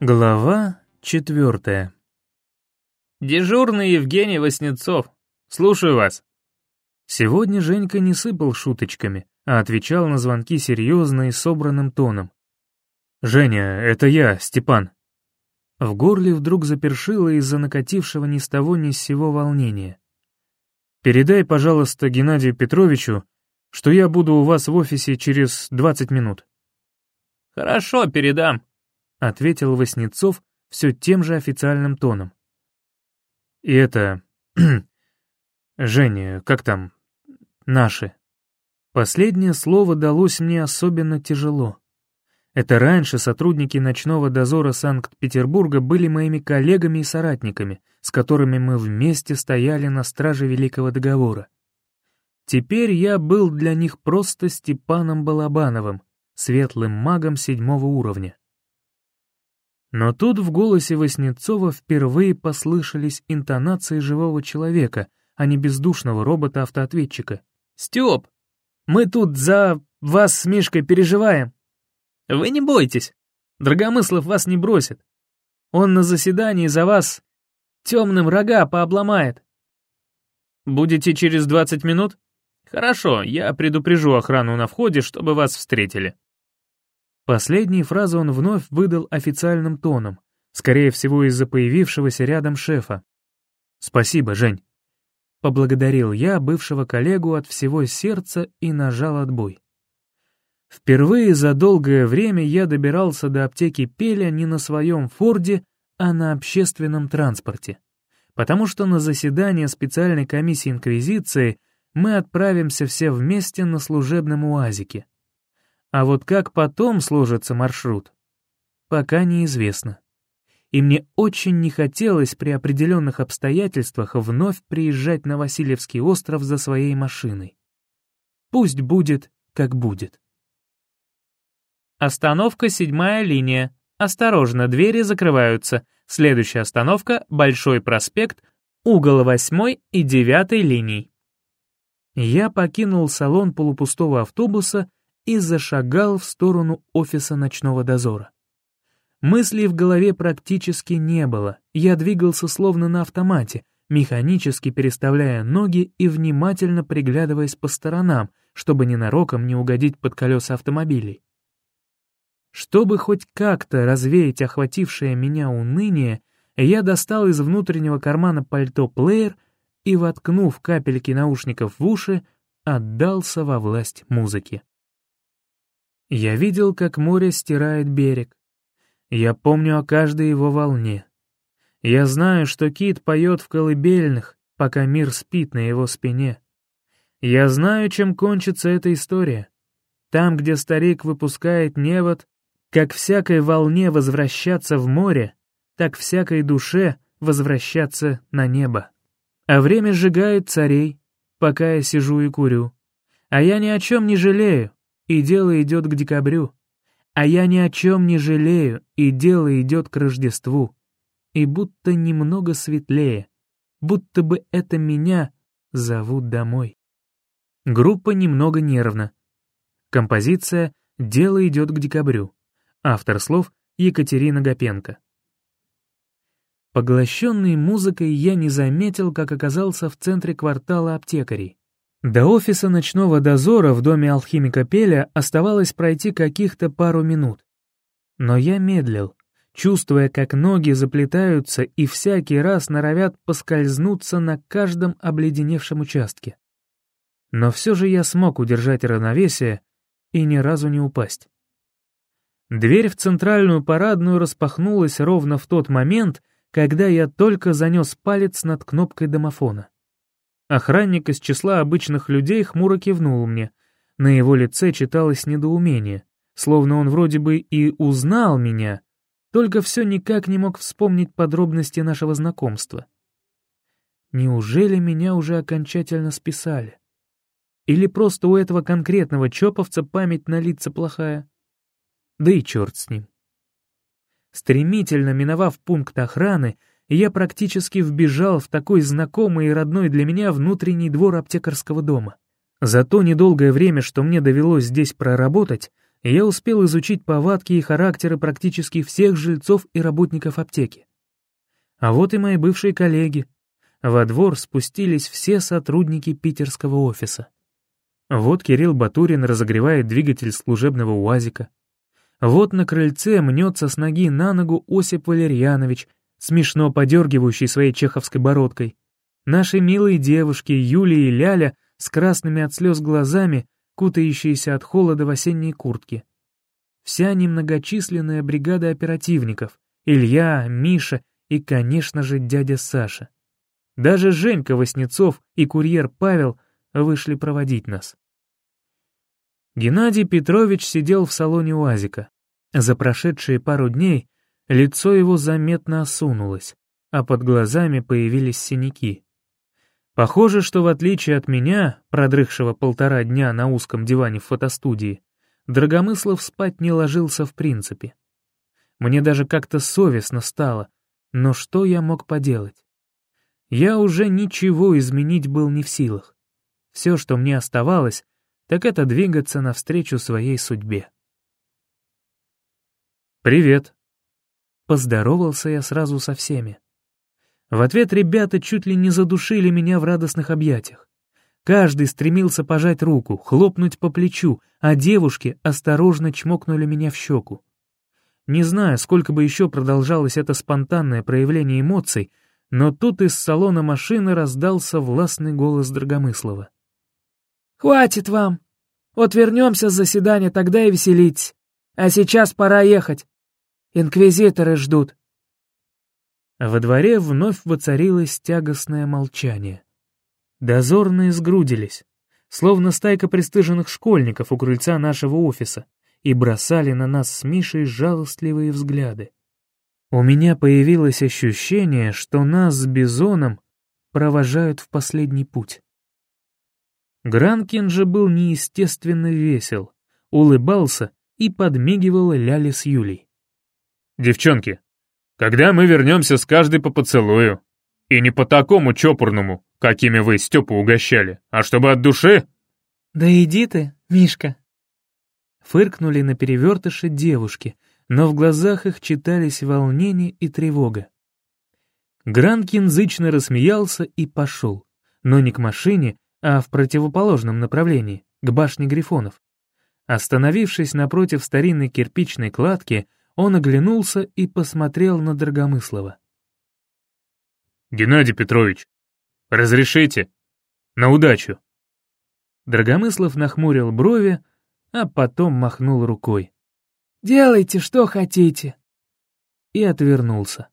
Глава четвертая. «Дежурный Евгений Васнецов. Слушаю вас». Сегодня Женька не сыпал шуточками, а отвечал на звонки серьезно и собранным тоном. «Женя, это я, Степан». В горле вдруг запершило из-за накатившего ни с того ни с сего волнения. «Передай, пожалуйста, Геннадию Петровичу, что я буду у вас в офисе через 20 минут». «Хорошо, передам», — ответил Васнецов все тем же официальным тоном. «И это... Женя, как там? Наши». Последнее слово далось мне особенно тяжело. Это раньше сотрудники ночного дозора Санкт-Петербурга были моими коллегами и соратниками, с которыми мы вместе стояли на страже Великого Договора. Теперь я был для них просто Степаном Балабановым, светлым магом седьмого уровня. Но тут в голосе Васнецова впервые послышались интонации живого человека, а не бездушного робота-автоответчика. «Степ, мы тут за вас с Мишкой переживаем. Вы не бойтесь, Драгомыслов вас не бросит. Он на заседании за вас темным рога пообломает. Будете через 20 минут? Хорошо, я предупрежу охрану на входе, чтобы вас встретили. Последние фразы он вновь выдал официальным тоном, скорее всего из-за появившегося рядом шефа. «Спасибо, Жень». Поблагодарил я бывшего коллегу от всего сердца и нажал отбой. Впервые за долгое время я добирался до аптеки Пеля не на своем Форде, а на общественном транспорте. Потому что на заседание специальной комиссии Инквизиции мы отправимся все вместе на служебном УАЗике. А вот как потом сложится маршрут, пока неизвестно. И мне очень не хотелось при определенных обстоятельствах вновь приезжать на Васильевский остров за своей машиной. Пусть будет, как будет. Остановка седьмая линия. Осторожно, двери закрываются. Следующая остановка — Большой проспект, угол восьмой и девятой линий. Я покинул салон полупустого автобуса и зашагал в сторону офиса ночного дозора. Мыслей в голове практически не было, я двигался словно на автомате, механически переставляя ноги и внимательно приглядываясь по сторонам, чтобы ненароком не угодить под колеса автомобилей. Чтобы хоть как-то развеять охватившее меня уныние, я достал из внутреннего кармана пальто плеер и, воткнув капельки наушников в уши, отдался во власть музыки. Я видел, как море стирает берег. Я помню о каждой его волне. Я знаю, что кит поет в колыбельных, пока мир спит на его спине. Я знаю, чем кончится эта история. Там, где старик выпускает невод, как всякой волне возвращаться в море, так всякой душе возвращаться на небо. А время сжигает царей, пока я сижу и курю. А я ни о чем не жалею, и дело идет к декабрю. А я ни о чем не жалею, и дело идет к Рождеству. И будто немного светлее, будто бы это меня зовут домой. Группа немного нервна. Композиция «Дело идет к декабрю». Автор слов Екатерина Гапенко. Поглощенный музыкой я не заметил, как оказался в центре квартала аптекарей. До офиса ночного дозора в доме алхимика Пеля оставалось пройти каких-то пару минут. Но я медлил, чувствуя, как ноги заплетаются и всякий раз норовят поскользнуться на каждом обледеневшем участке. Но все же я смог удержать равновесие и ни разу не упасть. Дверь в центральную парадную распахнулась ровно в тот момент, когда я только занес палец над кнопкой домофона. Охранник из числа обычных людей хмуро кивнул мне. На его лице читалось недоумение, словно он вроде бы и узнал меня, только все никак не мог вспомнить подробности нашего знакомства. Неужели меня уже окончательно списали? Или просто у этого конкретного чоповца память на лица плохая? Да и черт с ним. Стремительно миновав пункт охраны, я практически вбежал в такой знакомый и родной для меня внутренний двор аптекарского дома. За то недолгое время, что мне довелось здесь проработать, я успел изучить повадки и характеры практически всех жильцов и работников аптеки. А вот и мои бывшие коллеги. Во двор спустились все сотрудники питерского офиса. Вот Кирилл Батурин разогревает двигатель служебного УАЗика. Вот на крыльце мнется с ноги на ногу Осип Валерьянович, смешно подергивающий своей чеховской бородкой. Наши милые девушки Юлия и Ляля с красными от слез глазами, кутающиеся от холода в осенней куртке. Вся немногочисленная бригада оперативников, Илья, Миша и, конечно же, дядя Саша. Даже Женька Васнецов и курьер Павел вышли проводить нас. Геннадий Петрович сидел в салоне УАЗика. За прошедшие пару дней лицо его заметно осунулось, а под глазами появились синяки. Похоже, что в отличие от меня, продрыхшего полтора дня на узком диване в фотостудии, Драгомыслов спать не ложился в принципе. Мне даже как-то совестно стало, но что я мог поделать? Я уже ничего изменить был не в силах. Все, что мне оставалось, так это двигаться навстречу своей судьбе. «Привет», — поздоровался я сразу со всеми. В ответ ребята чуть ли не задушили меня в радостных объятиях. Каждый стремился пожать руку, хлопнуть по плечу, а девушки осторожно чмокнули меня в щеку. Не знаю, сколько бы еще продолжалось это спонтанное проявление эмоций, но тут из салона машины раздался властный голос Драгомыслова. «Хватит вам! Вот вернемся с заседания, тогда и веселитесь. А сейчас пора ехать. Инквизиторы ждут». Во дворе вновь воцарилось тягостное молчание. Дозорные сгрудились, словно стайка пристыженных школьников у крыльца нашего офиса, и бросали на нас с Мишей жалостливые взгляды. У меня появилось ощущение, что нас с Бизоном провожают в последний путь. Гранкин же был неестественно весел, улыбался и подмигивал Ляле с Юлей. «Девчонки, когда мы вернемся с каждой по поцелую? И не по такому чопорному, какими вы Степу угощали, а чтобы от души?» «Да иди ты, Мишка!» Фыркнули на перевертыше девушки, но в глазах их читались волнение и тревога. Гранкин зычно рассмеялся и пошел, но не к машине, а в противоположном направлении, к башне Грифонов. Остановившись напротив старинной кирпичной кладки, он оглянулся и посмотрел на Драгомыслова. «Геннадий Петрович, разрешите? На удачу!» Драгомыслов нахмурил брови, а потом махнул рукой. Делайте, что хотите!» И отвернулся.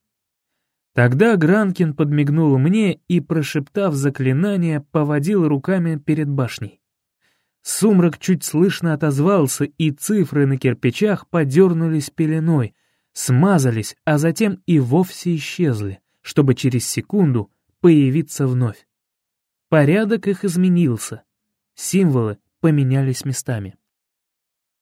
Тогда Гранкин подмигнул мне и, прошептав заклинание, поводил руками перед башней. Сумрак чуть слышно отозвался, и цифры на кирпичах подернулись пеленой, смазались, а затем и вовсе исчезли, чтобы через секунду появиться вновь. Порядок их изменился, символы поменялись местами.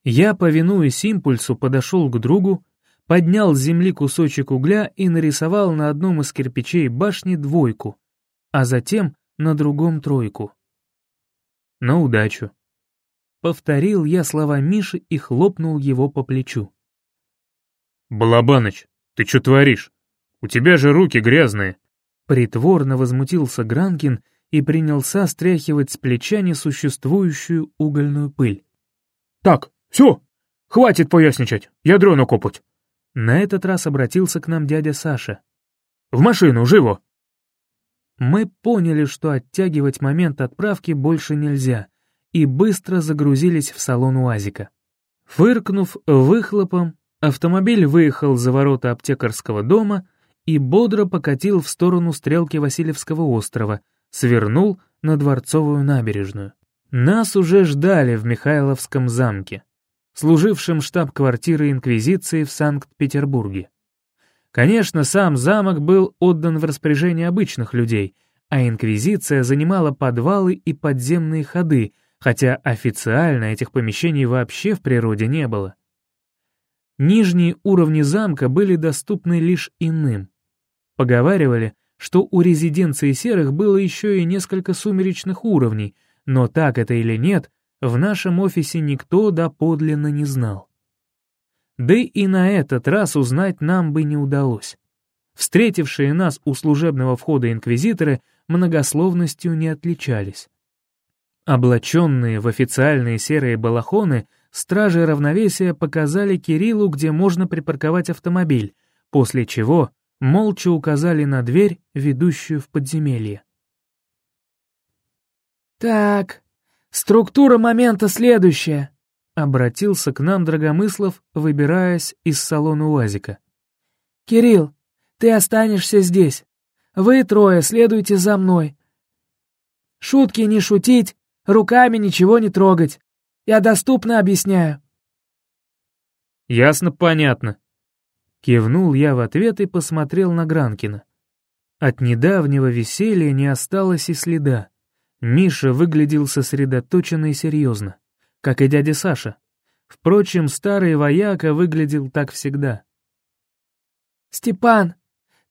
Я, повинуясь импульсу, подошел к другу, поднял с земли кусочек угля и нарисовал на одном из кирпичей башни двойку, а затем на другом тройку. На удачу. Повторил я слова Миши и хлопнул его по плечу. «Балабаныч, ты что творишь? У тебя же руки грязные!» Притворно возмутился Гранкин и принялся стряхивать с плеча несуществующую угольную пыль. «Так, «Все, хватит поясничать, ядро накопать!» На этот раз обратился к нам дядя Саша. «В машину, живо!» Мы поняли, что оттягивать момент отправки больше нельзя, и быстро загрузились в салон УАЗика. Фыркнув выхлопом, автомобиль выехал за ворота аптекарского дома и бодро покатил в сторону стрелки Васильевского острова, свернул на Дворцовую набережную. Нас уже ждали в Михайловском замке служившим штаб-квартирой Инквизиции в Санкт-Петербурге. Конечно, сам замок был отдан в распоряжение обычных людей, а Инквизиция занимала подвалы и подземные ходы, хотя официально этих помещений вообще в природе не было. Нижние уровни замка были доступны лишь иным. Поговаривали, что у резиденции серых было еще и несколько сумеречных уровней, но так это или нет, в нашем офисе никто доподлинно не знал. Да и на этот раз узнать нам бы не удалось. Встретившие нас у служебного входа инквизиторы многословностью не отличались. Облаченные в официальные серые балахоны, стражи равновесия показали Кириллу, где можно припарковать автомобиль, после чего молча указали на дверь, ведущую в подземелье. «Так, структура момента следующая», — обратился к нам Драгомыслов, выбираясь из салона УАЗика. «Кирилл, ты останешься здесь. Вы трое следуйте за мной. Шутки не шутить, руками ничего не трогать. Я доступно объясняю». «Ясно, понятно», Кивнул я в ответ и посмотрел на Гранкина. От недавнего веселья не осталось и следа. Миша выглядел сосредоточенно и серьезно, как и дядя Саша. Впрочем, старый вояка выглядел так всегда. «Степан,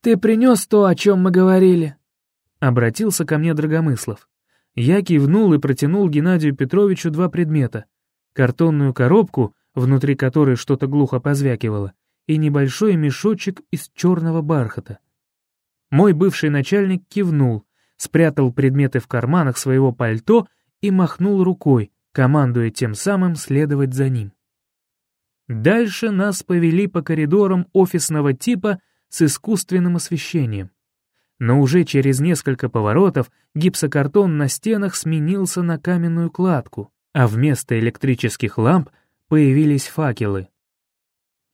ты принес то, о чем мы говорили?» Обратился ко мне Драгомыслов. Я кивнул и протянул Геннадию Петровичу два предмета. Картонную коробку, внутри которой что-то глухо позвякивало, и небольшой мешочек из черного бархата. Мой бывший начальник кивнул, спрятал предметы в карманах своего пальто и махнул рукой, командуя тем самым следовать за ним. Дальше нас повели по коридорам офисного типа с искусственным освещением. Но уже через несколько поворотов гипсокартон на стенах сменился на каменную кладку, а вместо электрических ламп появились факелы.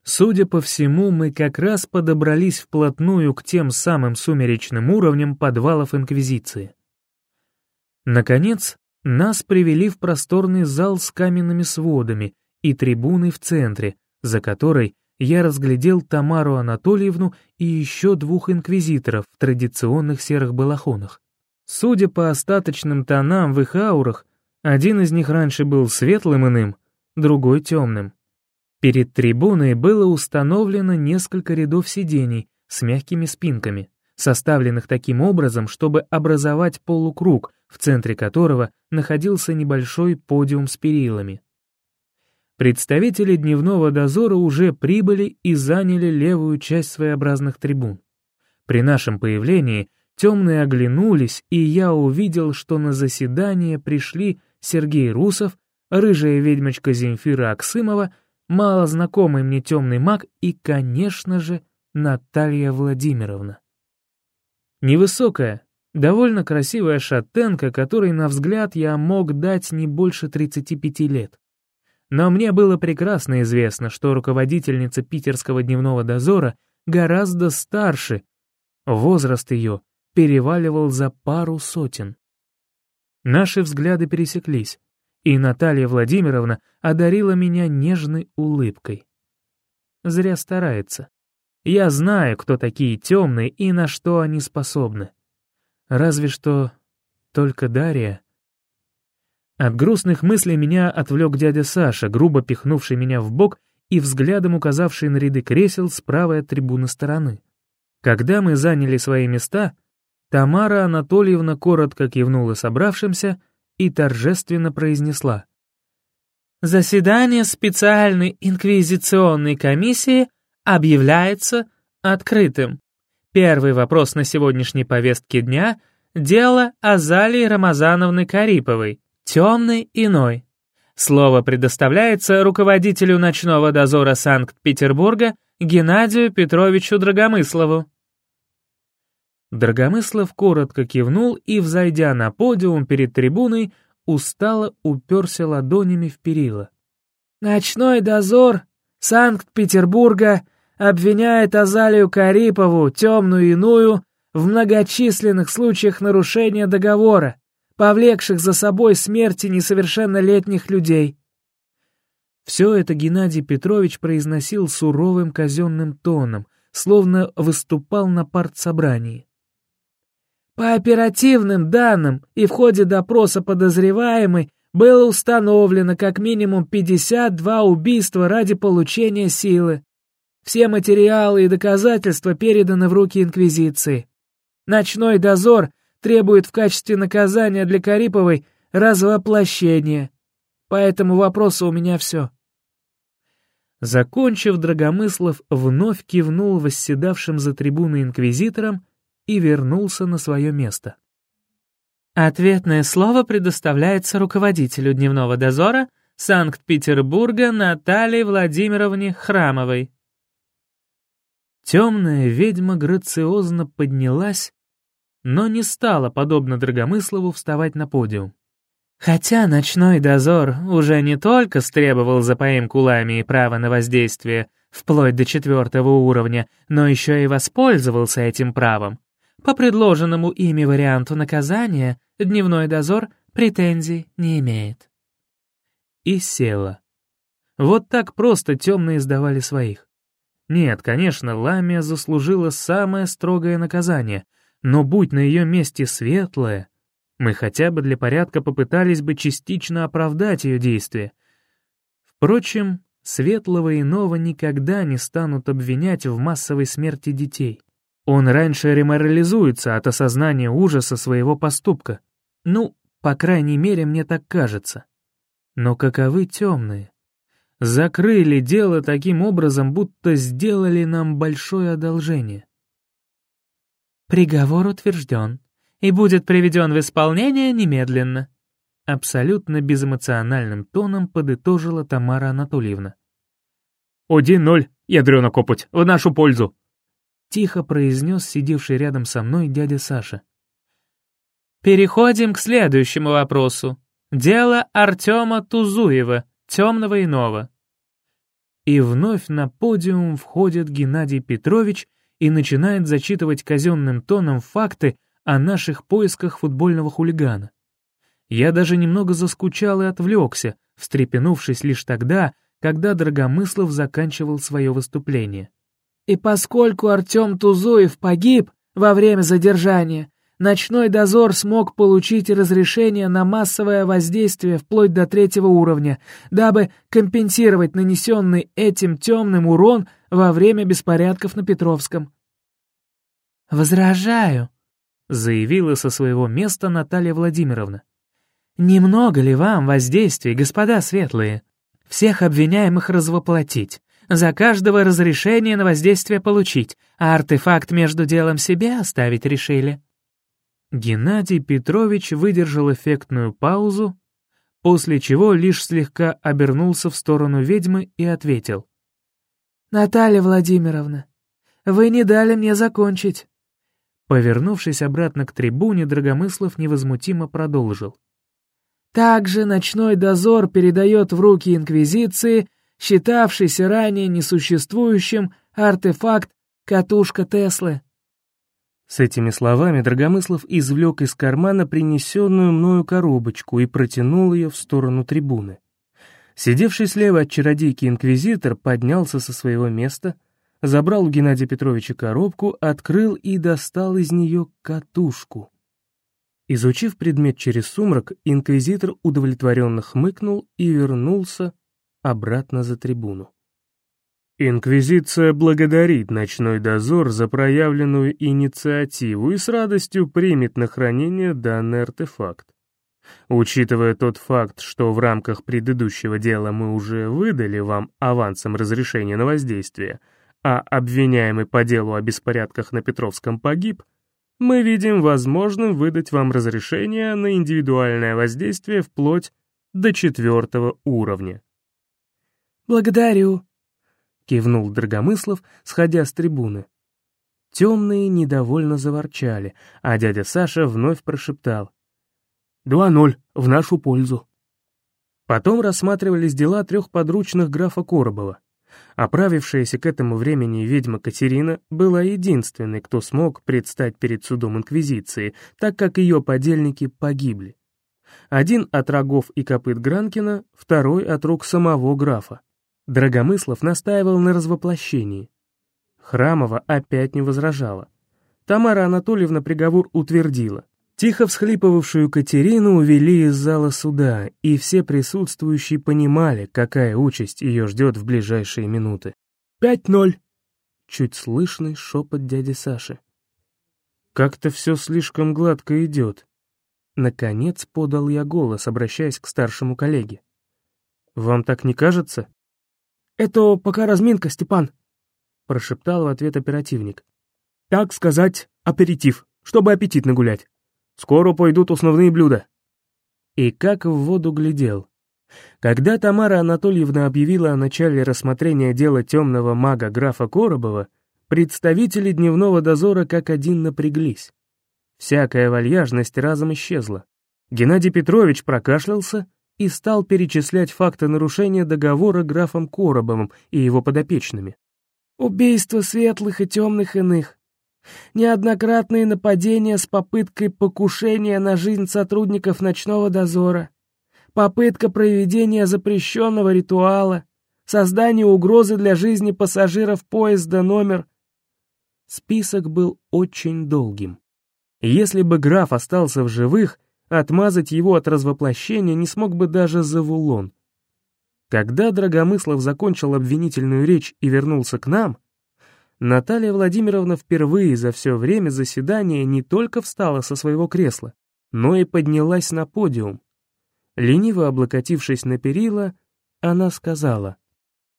Судя по всему, мы как раз подобрались вплотную к тем самым сумеречным уровням подвалов Инквизиции. Наконец, нас привели в просторный зал с каменными сводами и трибуной в центре, за которой я разглядел Тамару Анатольевну и еще двух инквизиторов в традиционных серых балахонах. Судя по остаточным тонам в их аурах, один из них раньше был светлым иным, другой темным. Перед трибуной было установлено несколько рядов сидений с мягкими спинками, составленных таким образом, чтобы образовать полукруг, в центре которого находился небольшой подиум с перилами. Представители дневного дозора уже прибыли и заняли левую часть своеобразных трибун. При нашем появлении темные оглянулись, и я увидел, что на заседание пришли Сергей Русов, рыжая ведьмочка Земфира Аксымова мало знакомый мне темный маг и, конечно же, Наталья Владимировна. Невысокая, довольно красивая шатенка, которой, на взгляд, я мог дать не больше 35 лет. Но мне было прекрасно известно, что руководительница питерского дневного дозора гораздо старше, возраст ее переваливал за пару сотен. Наши взгляды пересеклись и Наталья Владимировна одарила меня нежной улыбкой. Зря старается. Я знаю, кто такие темные и на что они способны. Разве что только Дарья. От грустных мыслей меня отвлек дядя Саша, грубо пихнувший меня в бок и взглядом указавший на ряды кресел с правой от трибуны стороны. Когда мы заняли свои места, Тамара Анатольевна коротко кивнула собравшимся — и торжественно произнесла. «Заседание специальной инквизиционной комиссии объявляется открытым. Первый вопрос на сегодняшней повестке дня — дело Азалии Рамазановны Кариповой, темной иной. Слово предоставляется руководителю ночного дозора Санкт-Петербурга Геннадию Петровичу Драгомыслову. Драгомыслов коротко кивнул и, взойдя на подиум перед трибуной, устало уперся ладонями в перила. «Ночной дозор Санкт-Петербурга обвиняет Азалию Карипову, темную иную, в многочисленных случаях нарушения договора, повлекших за собой смерти несовершеннолетних людей». Все это Геннадий Петрович произносил суровым казенным тоном, словно выступал на партсобрании. По оперативным данным и в ходе допроса подозреваемой было установлено как минимум 52 убийства ради получения силы. Все материалы и доказательства переданы в руки Инквизиции. Ночной дозор требует в качестве наказания для Кариповой развоплощения. По этому вопросу у меня все. Закончив, Драгомыслов вновь кивнул восседавшим за трибуной инквизитором и вернулся на свое место. Ответное слово предоставляется руководителю дневного дозора Санкт-Петербурга Наталье Владимировне Храмовой. Темная ведьма грациозно поднялась, но не стала, подобно Драгомыслову, вставать на подиум. Хотя ночной дозор уже не только стребовал за поимку лами и право на воздействие вплоть до четвертого уровня, но еще и воспользовался этим правом. По предложенному ими варианту наказания дневной дозор претензий не имеет. И села. Вот так просто темные сдавали своих. Нет, конечно, Ламия заслужила самое строгое наказание, но будь на ее месте светлое, мы хотя бы для порядка попытались бы частично оправдать ее действия. Впрочем, светлого иного никогда не станут обвинять в массовой смерти детей. Он раньше реморализуется от осознания ужаса своего поступка. Ну, по крайней мере, мне так кажется. Но каковы темные? закрыли дело таким образом, будто сделали нам большое одолжение. «Приговор утвержден и будет приведен в исполнение немедленно», абсолютно безэмоциональным тоном подытожила Тамара Анатольевна. «Один ноль, ядрёна копоть, в нашу пользу!» Тихо произнес сидевший рядом со мной дядя Саша. «Переходим к следующему вопросу. Дело Артема Тузуева, темного иного. И вновь на подиум входит Геннадий Петрович и начинает зачитывать казенным тоном факты о наших поисках футбольного хулигана. Я даже немного заскучал и отвлекся, встрепенувшись лишь тогда, когда Драгомыслов заканчивал свое выступление. «И поскольку Артем Тузуев погиб во время задержания, ночной дозор смог получить разрешение на массовое воздействие вплоть до третьего уровня, дабы компенсировать нанесенный этим темным урон во время беспорядков на Петровском. «Возражаю», — заявила со своего места Наталья Владимировна. «Немного ли вам воздействий, господа светлые? Всех обвиняемых развоплотить, за каждого разрешение на воздействие получить, а артефакт между делом себе оставить решили». Геннадий Петрович выдержал эффектную паузу, после чего лишь слегка обернулся в сторону ведьмы и ответил. «Наталья Владимировна, вы не дали мне закончить». Повернувшись обратно к трибуне, Драгомыслов невозмутимо продолжил. «Также ночной дозор передает в руки Инквизиции, считавшийся ранее несуществующим, артефакт «Катушка Теслы». С этими словами Драгомыслов извлек из кармана принесенную мною коробочку и протянул ее в сторону трибуны. Сидевший слева от чародейки инквизитор поднялся со своего места, забрал у Геннадия Петровича коробку, открыл и достал из нее катушку. Изучив предмет через сумрак, инквизитор удовлетворенно хмыкнул и вернулся обратно за трибуну. Инквизиция благодарит ночной дозор за проявленную инициативу и с радостью примет на хранение данный артефакт. Учитывая тот факт, что в рамках предыдущего дела мы уже выдали вам авансом разрешение на воздействие, а обвиняемый по делу о беспорядках на Петровском погиб, мы видим возможным выдать вам разрешение на индивидуальное воздействие вплоть до четвертого уровня. «Благодарю», — кивнул Драгомыслов, сходя с трибуны. Темные недовольно заворчали, а дядя Саша вновь прошептал. «Два ноль, в нашу пользу». Потом рассматривались дела трех подручных графа Коробова. Оправившаяся к этому времени ведьма Катерина была единственной, кто смог предстать перед судом Инквизиции, так как ее подельники погибли. Один от рогов и копыт Гранкина, второй от рук самого графа. Драгомыслов настаивал на развоплощении. Храмова опять не возражала. Тамара Анатольевна приговор утвердила. Тихо всхлипывавшую Катерину увели из зала суда, и все присутствующие понимали, какая участь ее ждет в ближайшие минуты. «Пять ноль», чуть слышный шепот дяди Саши. «Как-то все слишком гладко идет». Наконец подал я голос, обращаясь к старшему коллеге. «Вам так не кажется?» «Это пока разминка, Степан», — прошептал в ответ оперативник. «Так сказать, аперитив, чтобы аппетит нагулять. Скоро пойдут основные блюда». И как в воду глядел. Когда Тамара Анатольевна объявила о начале рассмотрения дела темного мага графа Коробова, представители дневного дозора как один напряглись. Всякая вальяжность разом исчезла. Геннадий Петрович прокашлялся и стал перечислять факты нарушения договора графом Коробовым и его подопечными. «Убийство светлых и темных иных, неоднократные нападения с попыткой покушения на жизнь сотрудников ночного дозора, попытка проведения запрещенного ритуала, создание угрозы для жизни пассажиров поезда номер... Список был очень долгим. Если бы граф остался в живых, отмазать его от развоплощения не смог бы даже Завулон. Когда Драгомыслов закончил обвинительную речь и вернулся к нам, Наталья Владимировна впервые за все время заседания не только встала со своего кресла, но и поднялась на подиум. Лениво облокотившись на перила, она сказала,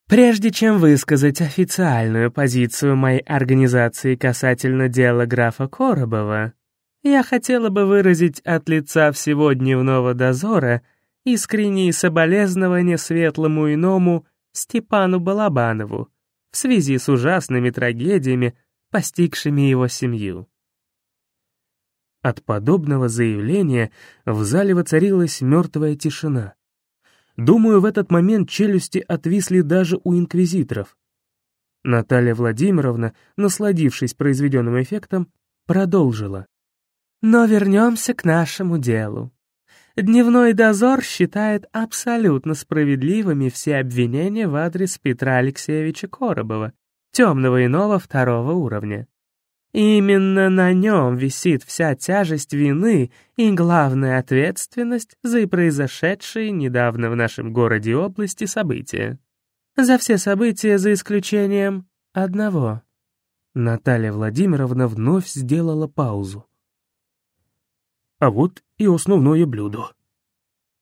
«Прежде чем высказать официальную позицию моей организации касательно дела графа Коробова, я хотела бы выразить от лица всего дневного дозора искренние соболезнования светлому иному Степану Балабанову, в связи с ужасными трагедиями, постигшими его семью. От подобного заявления в зале воцарилась мертвая тишина. Думаю, в этот момент челюсти отвисли даже у инквизиторов. Наталья Владимировна, насладившись произведенным эффектом, продолжила. Но вернемся к нашему делу. Дневной дозор считает абсолютно справедливыми все обвинения в адрес Петра Алексеевича Коробова, темного иного второго уровня. Именно на нем висит вся тяжесть вины и главная ответственность за произошедшие недавно в нашем городе и области события. За все события за исключением одного. Наталья Владимировна вновь сделала паузу. А вот и основное блюдо.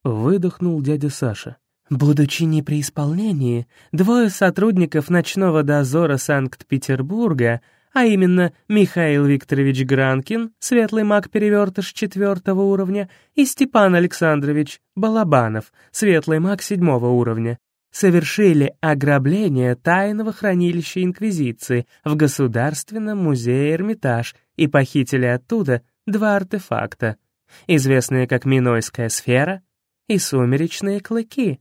Выдохнул дядя Саша. Будучи не при исполнении, двое сотрудников ночного дозора Санкт-Петербурга, а именно Михаил Викторович Гранкин, светлый маг-перевертыш четвертого уровня, и Степан Александрович Балабанов, светлый маг седьмого уровня, совершили ограбление тайного хранилища Инквизиции в Государственном музее Эрмитаж и похитили оттуда два артефакта — известные как Минойская сфера и Сумеречные клыки.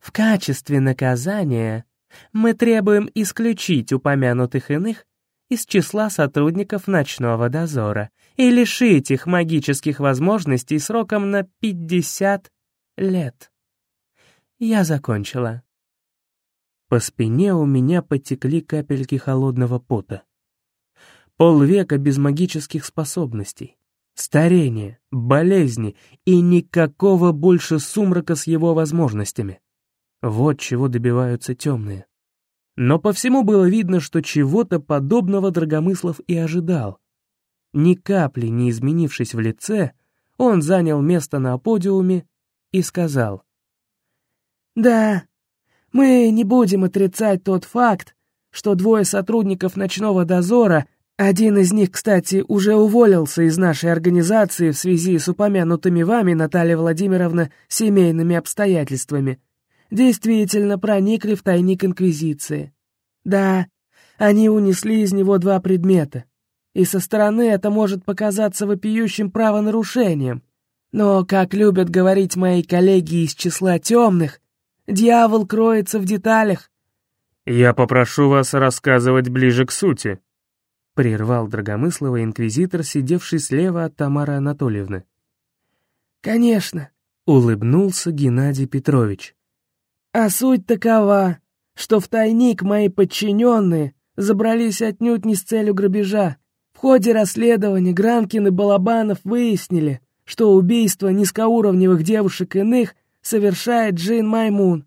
В качестве наказания мы требуем исключить упомянутых иных из числа сотрудников ночного дозора и лишить их магических возможностей сроком на 50 лет. Я закончила. По спине у меня потекли капельки холодного пота. Полвека без магических способностей. Старение, болезни и никакого больше сумрака с его возможностями. Вот чего добиваются темные. Но по всему было видно, что чего-то подобного Драгомыслов и ожидал. Ни капли не изменившись в лице, он занял место на подиуме и сказал. «Да, мы не будем отрицать тот факт, что двое сотрудников ночного дозора один из них, кстати, уже уволился из нашей организации в связи с упомянутыми вами, Наталья Владимировна, семейными обстоятельствами. Действительно проникли в тайник Инквизиции. Да, они унесли из него два предмета. И со стороны это может показаться вопиющим правонарушением. Но, как любят говорить мои коллеги из числа темных, дьявол кроется в деталях. «Я попрошу вас рассказывать ближе к сути», — прервал Драгомыслова инквизитор, сидевший слева от Тамары Анатольевны. «Конечно», — улыбнулся Геннадий Петрович. «А суть такова, что в тайник мои подчиненные забрались отнюдь не с целью грабежа. В ходе расследования Гранкин и Балабанов выяснили, что убийство низкоуровневых девушек иных совершает Джин Маймун,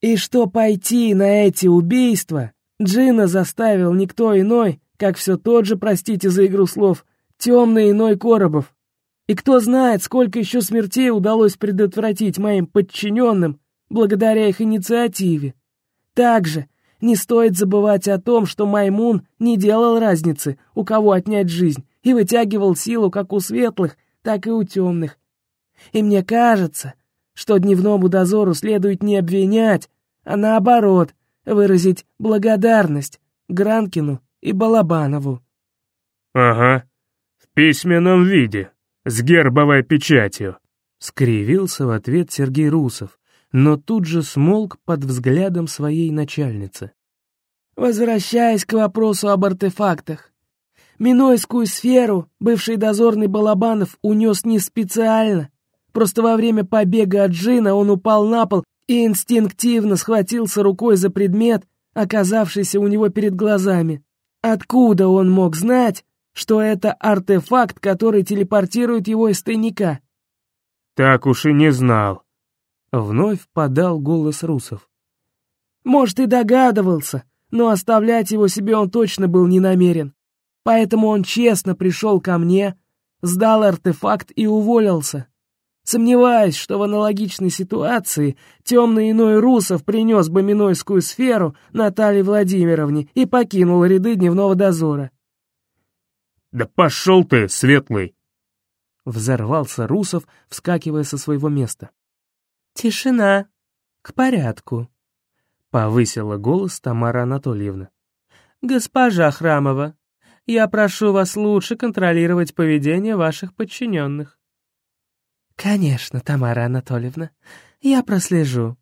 и что пойти на эти убийства Джина заставил никто иной, как все тот же, простите за игру слов, темный иной Коробов. И кто знает, сколько еще смертей удалось предотвратить моим подчиненным благодаря их инициативе. Также не стоит забывать о том, что Маймун не делал разницы, у кого отнять жизнь, и вытягивал силу как у светлых, так и у темных. И мне кажется, что дневному дозору следует не обвинять, а наоборот, выразить благодарность Гранкину и Балабанову. «Ага, в письменном виде, с гербовой печатью», — скривился в ответ Сергей Русов, но тут же смолк под взглядом своей начальницы. «Возвращаясь к вопросу об артефактах, Минойскую сферу бывший дозорный Балабанов унес не специально. Просто во время побега от Джина он упал на пол и инстинктивно схватился рукой за предмет, оказавшийся у него перед глазами. Откуда он мог знать, что это артефакт, который телепортирует его из тайника? «Так уж и не знал», — вновь подал голос Русов. «Может, и догадывался, но оставлять его себе он точно был не намерен. Поэтому он честно пришел ко мне, сдал артефакт и уволился. Сомневаюсь, что в аналогичной ситуации темный иной Русов принес бы Минойскую сферу Наталье Владимировне и покинул ряды дневного дозора. «Да пошел ты, светлый!» Взорвался Русов, вскакивая со своего места. «Тишина! К порядку!» Повысила голос Тамара Анатольевна. «Госпожа Храмова, я прошу вас лучше контролировать поведение ваших подчиненных». «Конечно, Тамара Анатольевна, я прослежу».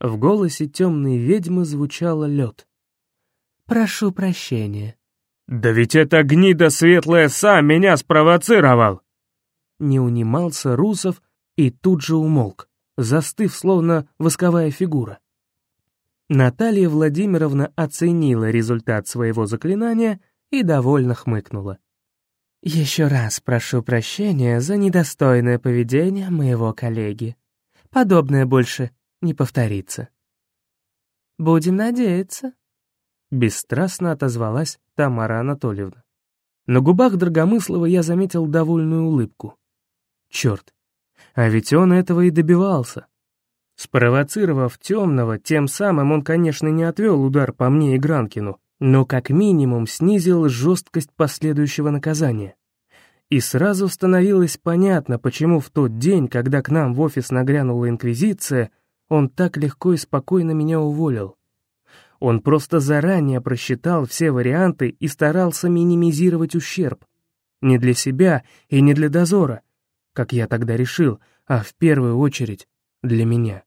В голосе темной ведьмы звучало лед. «Прошу прощения». «Да ведь это гнида светлая сам меня спровоцировал!» Не унимался Русов и тут же умолк, застыв, словно восковая фигура. Наталья Владимировна оценила результат своего заклинания и довольно хмыкнула. «Еще раз прошу прощения за недостойное поведение моего коллеги. Подобное больше не повторится». «Будем надеяться», — бесстрастно отозвалась Тамара Анатольевна. На губах Драгомыслова я заметил довольную улыбку. Черт, а ведь он этого и добивался. Спровоцировав темного, тем самым он, конечно, не отвел удар по мне и Гранкину, но как минимум снизил жесткость последующего наказания. И сразу становилось понятно, почему в тот день, когда к нам в офис нагрянула Инквизиция, он так легко и спокойно меня уволил. Он просто заранее просчитал все варианты и старался минимизировать ущерб. Не для себя и не для дозора, как я тогда решил, а в первую очередь для меня.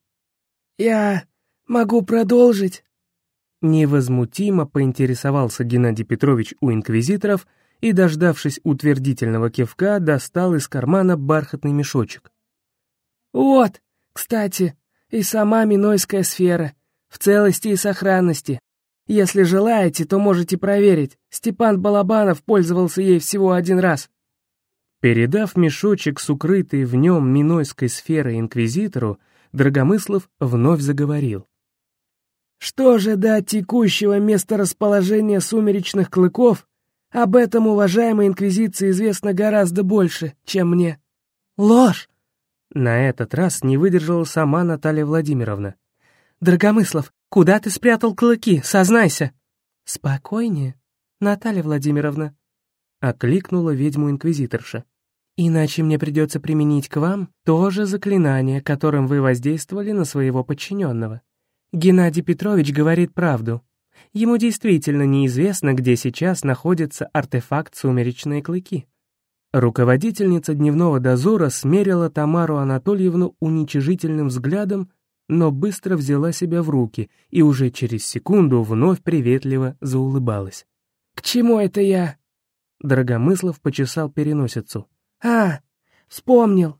«Я могу продолжить?» Невозмутимо поинтересовался Геннадий Петрович у инквизиторов и, дождавшись утвердительного кивка, достал из кармана бархатный мешочек. «Вот, кстати, и сама Минойская сфера, в целости и сохранности. Если желаете, то можете проверить. Степан Балабанов пользовался ей всего один раз». Передав мешочек с укрытой в нем Минойской сферой инквизитору, Драгомыслов вновь заговорил. Что же до текущего месторасположения сумеречных клыков, об этом уважаемой инквизиции известно гораздо больше, чем мне. Ложь! На этот раз не выдержала сама Наталья Владимировна. Драгомыслов, куда ты спрятал клыки? Сознайся. Спокойнее, Наталья Владимировна. Окликнула ведьму-инквизиторша. Иначе мне придется применить к вам то же заклинание, которым вы воздействовали на своего подчиненного. Геннадий Петрович говорит правду. Ему действительно неизвестно, где сейчас находится артефакт «Сумеречные клыки». Руководительница дневного дозора смерила Тамару Анатольевну уничижительным взглядом, но быстро взяла себя в руки и уже через секунду вновь приветливо заулыбалась. «К чему это я?» Драгомыслов почесал переносицу. «А, вспомнил.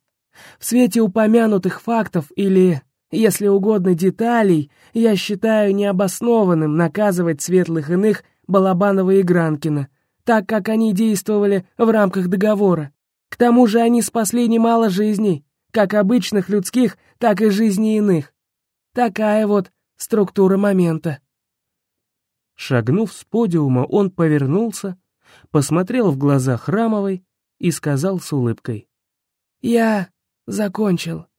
В свете упомянутых фактов или если угодно деталей, я считаю необоснованным наказывать светлых иных Балабанова и Гранкина, так как они действовали в рамках договора. К тому же они спасли немало жизней, как обычных людских, так и жизни иных. Такая вот структура момента. Шагнув с подиума, он повернулся, посмотрел в глаза Храмовой и сказал с улыбкой. «Я закончил».